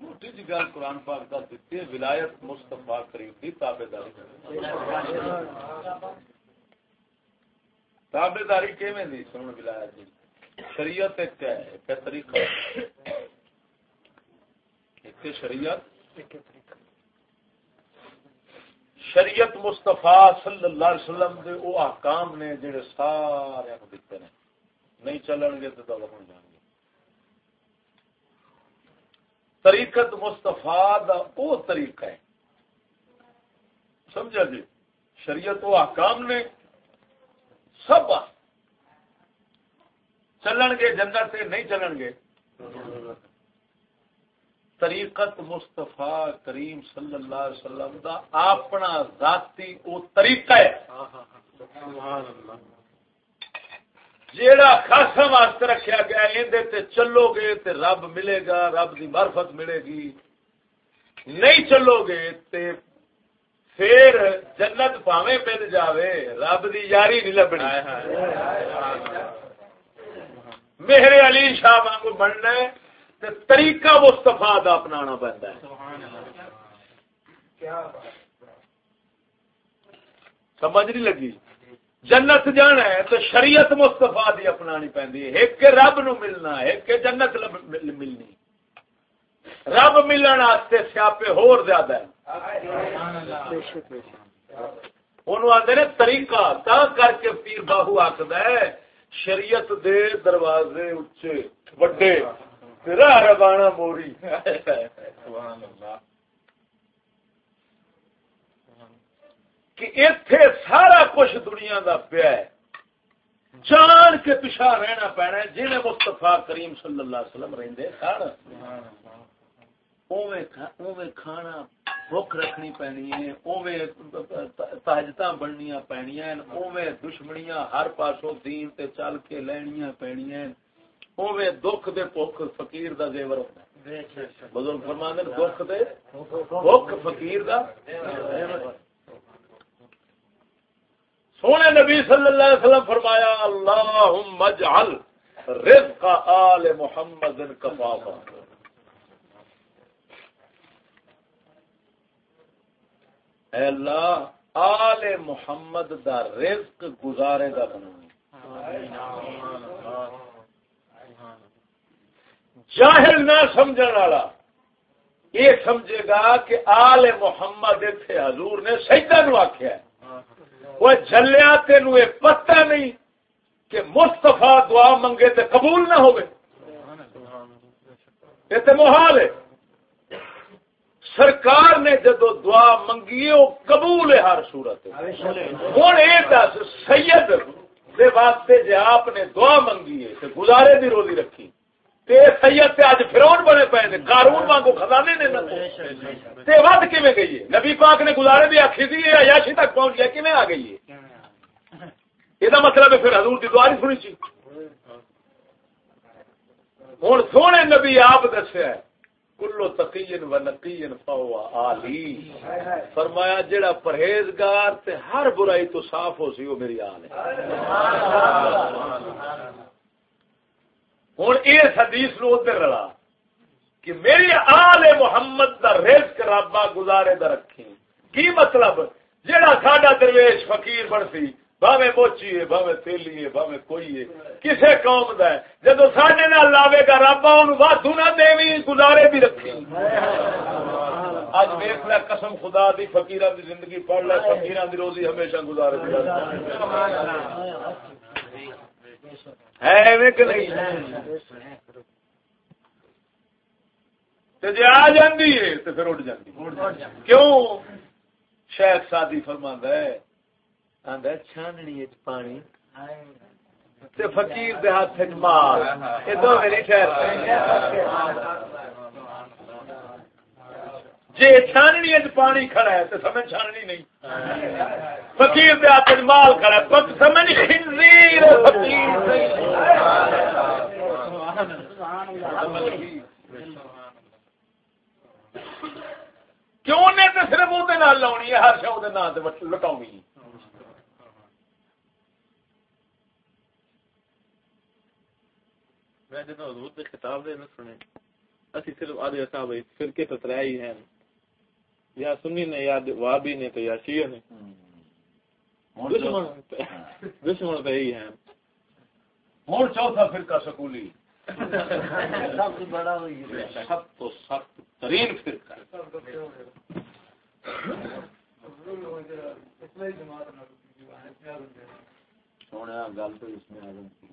موٹی جی گل قرآن پاک کا دیتی ہے، ولایت مستفا کریم کی تابے داری تابے داری کیویں دی سن ولایت دی؟ شریعت ایک ہے، ایک طریقہ ایک شریعت۔ شریعت مستفا صلی اللہ علیہ وسلم دے او احکام نے جڑے سارے دیتے ہیں نہیں چلن گے تو دور ہو جان گے طریقت مستفا دا او طریقہ ہے۔ سمجھا جی؟ شریعت و احکام نے سب چلن گے، جنت سے نہیں چلن گے۔ طریقت مستفا کریم صلی اللہ علیہ وسلم دا اپنا ذاتی او طریقہ ہے۔ جیڑا خاصا واسطے رکھا گیا اندے تے چلو گے تے رب ملے گا رب دی معرفت ملے گی۔ نہیں چلو گے تے پھر جنت پاویں پل جاوے رب دی یاری نہیں لبنی۔ میرے علی شاہ وانگو بننا ہے تے طریقہ مستفا دا اپنانا پہنتا ہے۔ سمجھ نہیں لگی؟ جنت جانا ہے تو شریعت مستفا دی اپنانی پہنتی ہے۔ ایک کے رب نو ملنا ایک کے جنت ملنی۔ رب ملن واسطے سیاپے ہور زیادہ ہے۔ انہوں آدھے نے طریقہ تا کر کے پیر باہو آخد ہے، شریعت دے دروازے اچے، وڈے تیرا ربانا موری۔ کہ اتے سارا کچھ دنیا دا پیا ہے۔ جان کے پیچھا رہنا پینا ہے جنہیں مستفا کریم صلی اللہ علیہ وسلم رہندے سن۔ کھانا بھوک رکھنی پینی ہے اوے تاجت بننی پینی اوے دشمنیاں ہر پاسوں دین تے چل کے لینیاں پینی اوے دکھ دے بھوک فقیر دا زیور ہوتا ہے۔ بزرگ فرماندے دکھ دے بھوک فقیر دا سونے نبی صلی اللہ علیہ وسلم فرمایا، اللہم اجعل رزق آل محمد کفافا. اے اللہ، آل محمد دا رزق گزارے دا بنا جاہل نہ سمجھنے والا یہ سمجھے گا کہ آل محمد اتنے حضور نے سجدہ نو آخیا ہے۔ وہ جلیا تین پتہ نہیں کہ مستفا دعا منگے تے قبول نہ ہوئے یہ تو محال ہے سرکار نے جدو دعا منگی وہ قبول ہے ہر صورت ہوں یہ دس سید دے واسطے جی آپ نے دعا منگی ہے گزارے دی روزی رکھی تے سید تے اج بنے پے نے، قارون وانگو خزانے نے تے ود کیویں گئی ہے؟ نبی پاک نے گزارے دی آکھی دی عیاشی تک پہنچ گیا، کیویں آ گئی ہے؟ یہ مطلب ہے پھر حضور دی دعا نہیں سنی سی؟ ہوں سونے نبی آپ دسیا کلو تقین و نقین فوا آلی۔ فرمایا جڑا پرہیزگار تے ہر برائی تو صاف ہو سی، وہ میری آل ہے۔ ہوں اس حدیث نو ادھر رلا کہ میری آل محمد دا رزق رابا گزارے دا رکھی کی مطلب؟ جڑا ساڈا درویش فقیر بن سی باوے موچی ہے باوے تیلی ہے باوے کوئی ہے۔ کسے قوم دا ہے۔ جدو ساڈے نال لاوے گا رابا اون وادو نہ دیوی گزارے بھی رکھی اج ویکھ لے، قسم خدا دی فقیراں دی زندگی پڑھ لے فقیراں دی روزی ہمیشہ گزارے دی ہے کہ نہیں؟ جی آ جاندی ہے تو پھر اٹھ جاندی کیوں؟ شیخ سادی فرماندا ہے آندا چھاننی وچ پانی تے فقیر دے ہاتھ وچ مال اے دو میری خیر جی چھاننی پانی کھڑا ہے تے سمجھ چھاننی نہیں۔ فقیر دے ہاتھ مال کھڑا ہے پک سمجھ خنزیر فقیر کیوں نے تے صرف وہ لاؤنی ہے، ہر شو نام تے لٹاؤنی میں جنہوں حضور دے خطاب دے نہ سنے اسی صرف آدھے صاحب فرقے تو ترے ہی ہیں۔ یا سنی نے یا وابی نے تو یا شیعہ نے۔ دشمن دشمن پہ ہی ہیں۔ ہوں چوتھا فرقہ سکولی۔ سب سے بڑا سب تو سخت ترین فرقہ۔ سونے گل تو اس میں آدم کی۔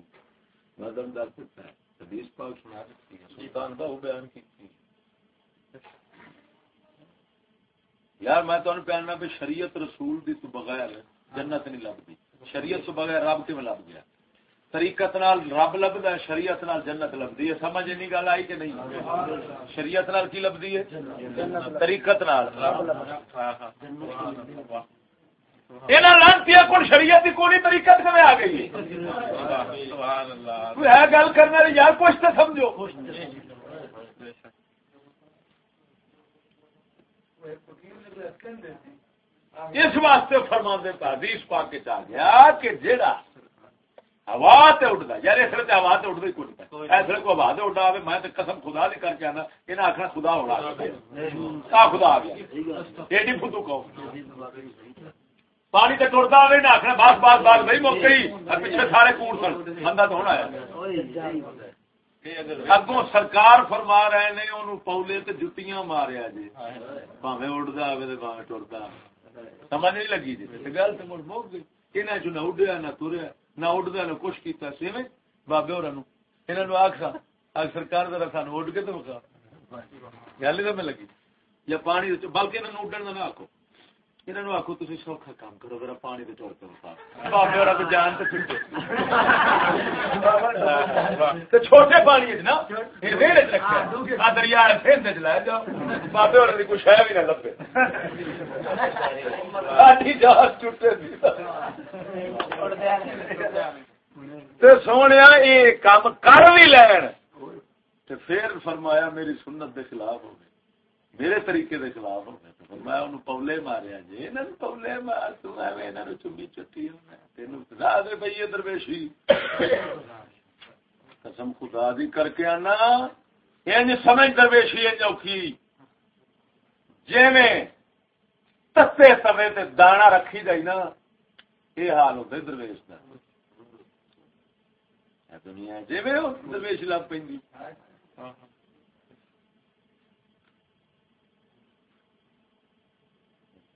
سکتا ہے حدیث پاک سنا سکتی ہے سلطان کا وہ بیان کی یار میں تو پہننا بھی شریعت رسول دی تو بغیر جنت نہیں لبتی شریعت تو بغیر رب کے لب گیا؟ طریقت نال رب لبدا ہے شریعت نال جنت لبدی ہے۔ سمجھ نہیں گل آئی کہ نہیں؟ شریعت نال کی لبدی ہے؟ طریقت نال۔ لانتی کون شریعت کی کون طریقت میں آ گئی؟ ہے گل کرنے یار کچھ تو سمجھو۔ اس واسطے فرما دے حدیث پا کے چاہ گیا کہ جیڑا ہوا تے اٹھتا یار اس طرح ہوا تے اٹھتا ہی کچھ اس طرح کو ہوا تے اٹھا میں تے قسم خدا نہیں کر کے آنا انہیں آخنا خدا ہونا خدا آ گیا۔ ایڈی فدو کہو پانی تو ٹرتا ہوئے نہ آخر بس بس بس بھائی موقع ہی پیچھے سارے کوڑ سن۔ بندہ تو ہونا ہے اگوں سرکار فرما رہے نے، انہوں پولے تے جتیاں ماریا جی۔ پاوے اڑتا آئے تو پاوے ٹرتا سمجھ نہیں لگی جی۔ گل تو مڑ موک گئی۔ انہیں چ نہ اڈیا، نہ تریا، نہ اڈتا نہ کچھ کیتا۔ سی میں بابے اور انہوں آخ سا سرکار ذرا سان اڈ کے تو گل ہی تو میں لگی۔ یا پانی بلکہ انہوں اڈن نہ آخو انہوں آخو تھی سوکھا کام کرو ذرا پانی کے طور پر بابے اور جان تو چھوٹے پانی نا دریا چلایا جاؤ بابے اور کچھ ہے بھی نہ لبے جہاز ٹوٹے سونے یہ کام کر بھی لین پھر فرمایا میری سنت کے خلاف ہو گئے میرے طریقے کے خلاف ہو گئے میں انہوں پولے ماریا جی انہوں پولے مار تو میں انہوں تم چمی چٹی ہوں تینوں تین دے پی درویشی قسم خدا دی کر کے آنا ان سمجھ درویشی ان اوکھی جی میں تتے سمے تے دانا رکھی جائی نا یہ حال ہوتا ہے درویش کا دنیا جی میں درویش لگ پہ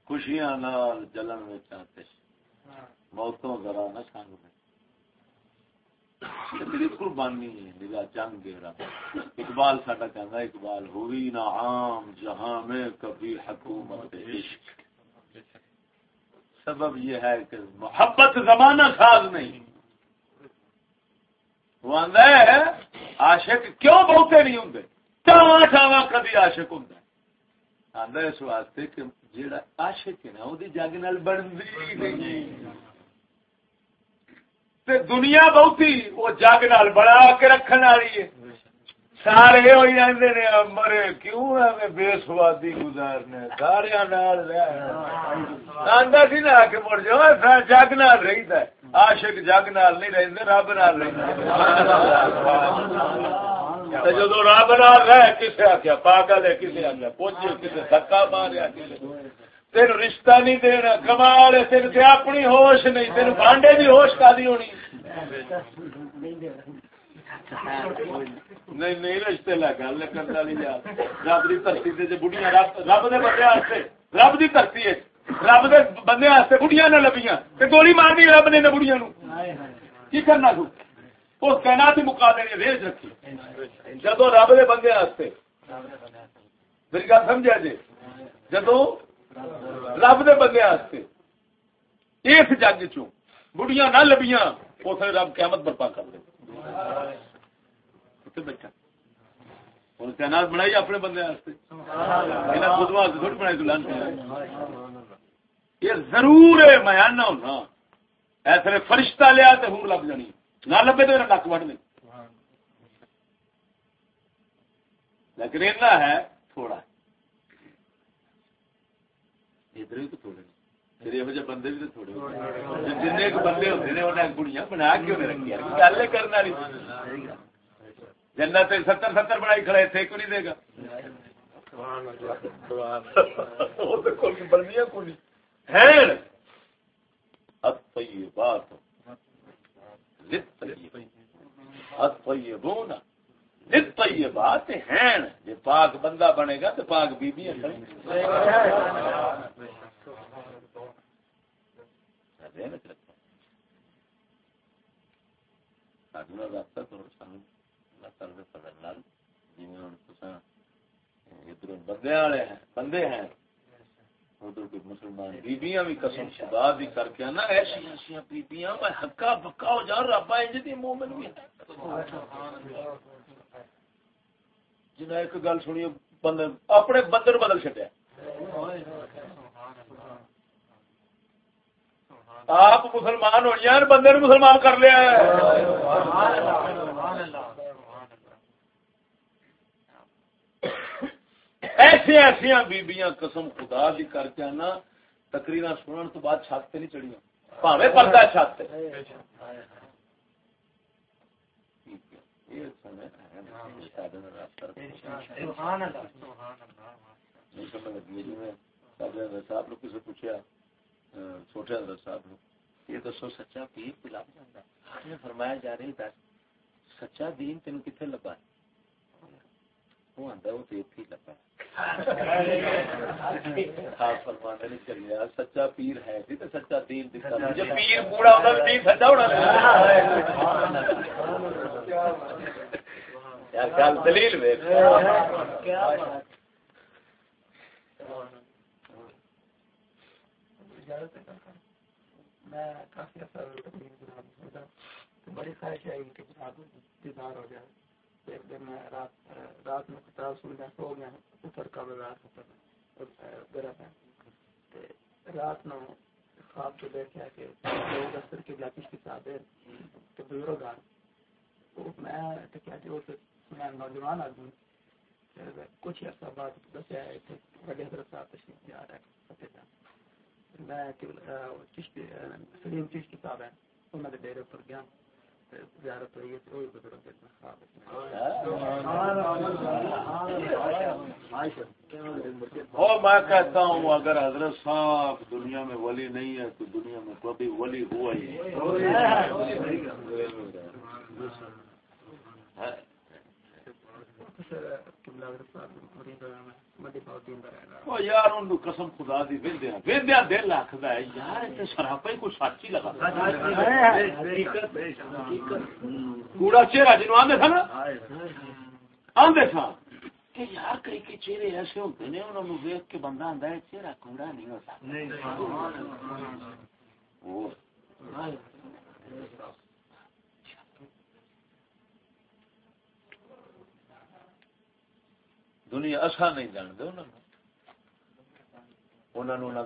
خوشیاں نال جلن میں چاہتے موتوں ذرا نہ سانگ میں میری قربانی ہے میرا جنگ گیرا اقبال ساڈا کہنا اقبال ہوئی نہ عام جہاں میں کبھی حکومت عشق سبب یہ ہے کہ محبت زمانہ ساز نہیں وہ ہے عاشق کیوں بہتے نہیں ہوں ٹاواں ٹاواں کبھی عاشق ہوں آدھا اس واسطے کہ جیڑا عاشق ہے نا وہ جگ نال بنتی نہیں دنیا بہتی وہ جگ نال بنا کے رکھنے والی ہے۔ سارے ہوئی آدھے نے مرے، کیوں ہے بے سوادی گزارنے؟ سارے آدھا سی نا کہ مڑ جاؤ جگ نال رہی عاشق جگ نال نہیں رہتے رب نال رہتے جدو رب نال رہ کسے آخیا پاگل ہے کسے آخیا پوچھے کسے دکا ماریا تین رشتہ نہیں دینا کمال تین تے اپنی ہوش نہیں تین بانڈے کی ہوش کا دی ہونی؟ نہیں نہیں رشتے لگ گل کرنے والی رب کی دھرتی سے بڑھیا رب رب دے بندے رب کی دھرتی ہے۔ رب دے بندے بڑھیا نہ لبیاں گولی مارنی رب نے بڑھیا نو کی کرنا تو؟ اس تعینات مقابلے نے ریز رکھی۔ جدو رب دے بندے واسطے۔ میری گل سمجھا جی؟ جدو رب دے بندے واسطے۔ اس جگ چ بڑھیاں نہ لبیاں، اسے رب قیامت برپا کر دے۔ بیٹھا۔ تعینات بنائی جی اپنے بندے تھوڑی بنائی تو یہ ضرور ہے، میں آنا ہونا۔ ایسے فرشتہ لیا تو ہوں لگ جانی۔ نہ لبے تو نک وڈ دیں لیکن اتنا ہے تھوڑا ادھر بھی تو تھوڑے پھر یہ بندے بھی تو تھوڑے جن بندے ہوتے ہیں انہیں کڑیاں بنا کے انہیں رکھی گل کرنے والی جنت ستر ستر بنائی کھڑے تھے کو نہیں دے گا بنیا کو نہیں ہے بات بات ہیں. جی پاک بندہ بنے گا تو پاک بیبی رابطہ کرو ادھر بندے والے ہیں، بندے ہیں. ادھر کوئی مسلمان بیبیاں بھی قسم خدا دی کر کے نا ایسی ایسی بیبیاں میں ہکا بکا ہو جا رب انج دی مومن بھی۔ جنہیں ایک گل سنی، بندے، اپنے بندر بدل چڈیا آپ مسلمان ہو جان بندے مسلمان کر لیا۔ ایسے ایسیا بیبیاں قسم خدا دی کر کے آنا تقریر سنن تو بعد چھت نہیں چڑھیا پاوے پردہ چھت صاحب نے کسی پوچھا چھوٹے حضرت صاحب نے یہ دسو سچا پیر پلا جانا فرمایا جا رہی دس سچا دین تین کتنے لبا وہ آتا وہ تو اتنے لبا سچا پیر ہے سچا دین پیر پورا سچا ہونا۔ گل دلیل اجازت ہے میں کافی عرصہ بڑی خواہش ہے ان کے جناب دیدار ہو جائے ایک دن میں رات رات میں کتاب سن گیا سو گیا اوپر کا بازار گرم ہے رات میں خواب تو دیکھا کہ دفتر کی بلاکش کی صاحب ہے تو بزرگ آ میں کیا جو میں نوجوان آدمی کچھ عرصہ بعد دسیا ہے کہ بڑے حضرت صاحب تشریف جا رہا ہے میں چشتی سلیم چشتی صاحب ہیں انہوں نے ڈیرے پر گیا۔ زیارت ہوئی ہے وہی بزرگ میں کہتا ہوں اگر حضرت صاحب دنیا میں ولی نہیں ہے تو دنیا میں کبھی ولی ہوا ہی یار ان قسم خدا دی ویندیا ویندیا دل آخر ہے یار سراپا ہی کوئی سچ ہی لگا کوڑا چہرہ جنوب آدھے تھا نا؟ آدھے تھا کہ یار کئی چہرے ایسے ہوتے ہیں انہوں نے دیکھ کے بندہ آتا ہے چہرہ کوڑا نہیں ہوتا دنیا اصا نہیں جانتے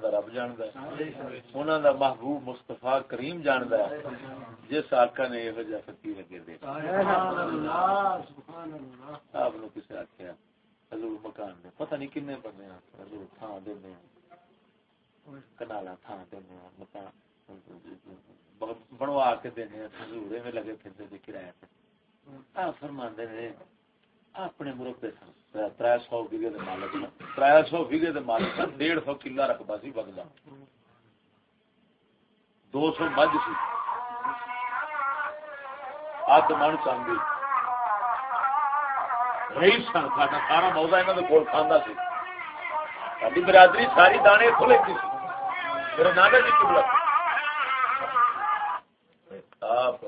رب جاند محبوب مستفا کریم جاند جس آقا نے یہ جا فکیر اگے دے۔ آپ کسی آخیا حضور مکان دے۔ پتہ نہیں کن بندے ہاں، حضور تھان دے ہاں۔ کنالا تھان دے ہاں، مکان۔ بنوا کے دینے حضور میں لگے پھر کرایہ پہ فرما نے اپنے مربے سن۔ تر سو بیگے مالک تر سو بیگے مالک سن۔ ڈیڑھ سو کلا رقبہ سی بگلا دو سو مجھ سی۔ اد من چاندی رہی سن سا سارا موضا یہاں کول کھانا سی۔ ساری برادری ساری دانے اتو لیتی سی۔ میرے نانا جی کبلا آپ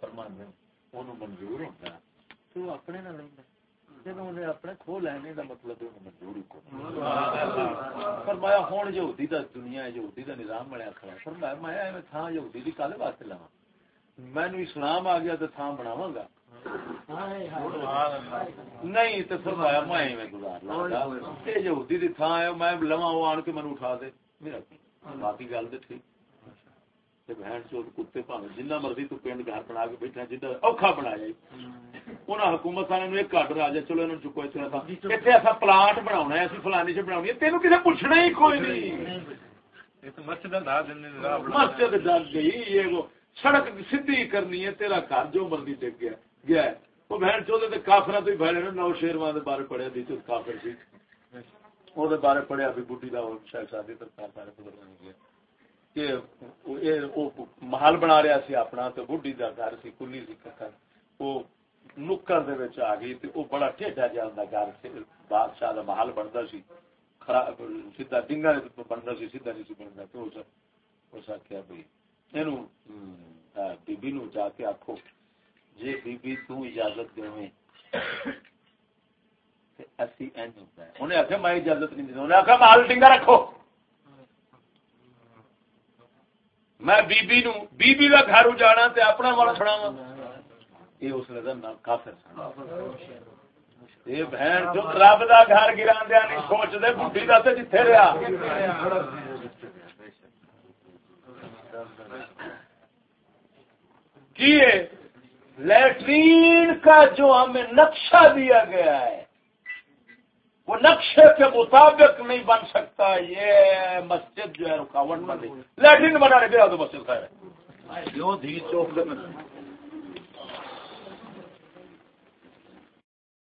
فرمان منظور ہوتا ہے۔ تو اپنے نہ لینا جب انہیں اپنے کھو لینے کا مطلب ہے منظور کو فرمایا ہوں یہودی دا دنیا یہودی دا نظام بنیا کھڑا فرمایا، میں ایویں تھان یہودی دی کالے واسطے لواں مینو اسلام آ گیا تو تھان بناواں گا۔ نہیں تو فرمایا، میں ایویں گزار لاں یہ یہودی دی تھان ہے، میں لواں، وہ آن کے مینوں اٹھا دے۔ میرا باقی گل تے ٹھیک۔ بہن چوت، کتے پاوے جنہ مرضی تو پنڈ گھر بنا کے بیٹھا جنہ اوکھا بنا بنایا انہاں حکومت والے نو ایک گھر آ جائے چلو انہوں چکو اتنے ایسا پلانٹ بنا ہے فلانی سے بنا تینوں کسی پوچھنا ہی کوئی نہیں مسجد ڈر گئی یہ وہ سڑک سیدھی کرنی ہے تیرا گھر جو مرضی ڈگ گیا گیا ہے وہ بہن چوتھے کافر تو بھڑے نو شیرواں بارے پڑھیا دی کافر سی وہ بارے پڑھیا بھی بڈی کا شاید شادی تک سارے گزر گیا کہ محل بنا رہا سی اپنا تو بڈی کا گھر سی کلی سی وہ نکر دے آ گئی وہ بڑا ٹھیڈا جا گھر بادشاہ کا محل بنتا سی۔ سیدا ڈنگا بنتا سی سیدا نہیں سی بنتا تو اس آخیا بھائی یہ بی نو جا کے آخو جی بی بی تجازت دے انہیں آخیا میں اجازت نہیں دوں انہیں آخیا محل ڈنگا رکھو۔ میں بی بی نو بی بی کا گھر اجاڑا تے اپنا والا چھڑا یہ اس نے کافر یہ بہن جو رب دا گھر گرا دیا نہیں سوچ دے بڈی کا تے جتھے رہا کی لیٹرین کا جو ہمیں نقشہ دیا گیا ہے وہ نقشے کے مطابق نہیں بن سکتا۔ یہ مسجد جو ہے رکاوٹ بن رہی۔ لیٹرین بنا رہے گیا تو مسجد خیر ہے۔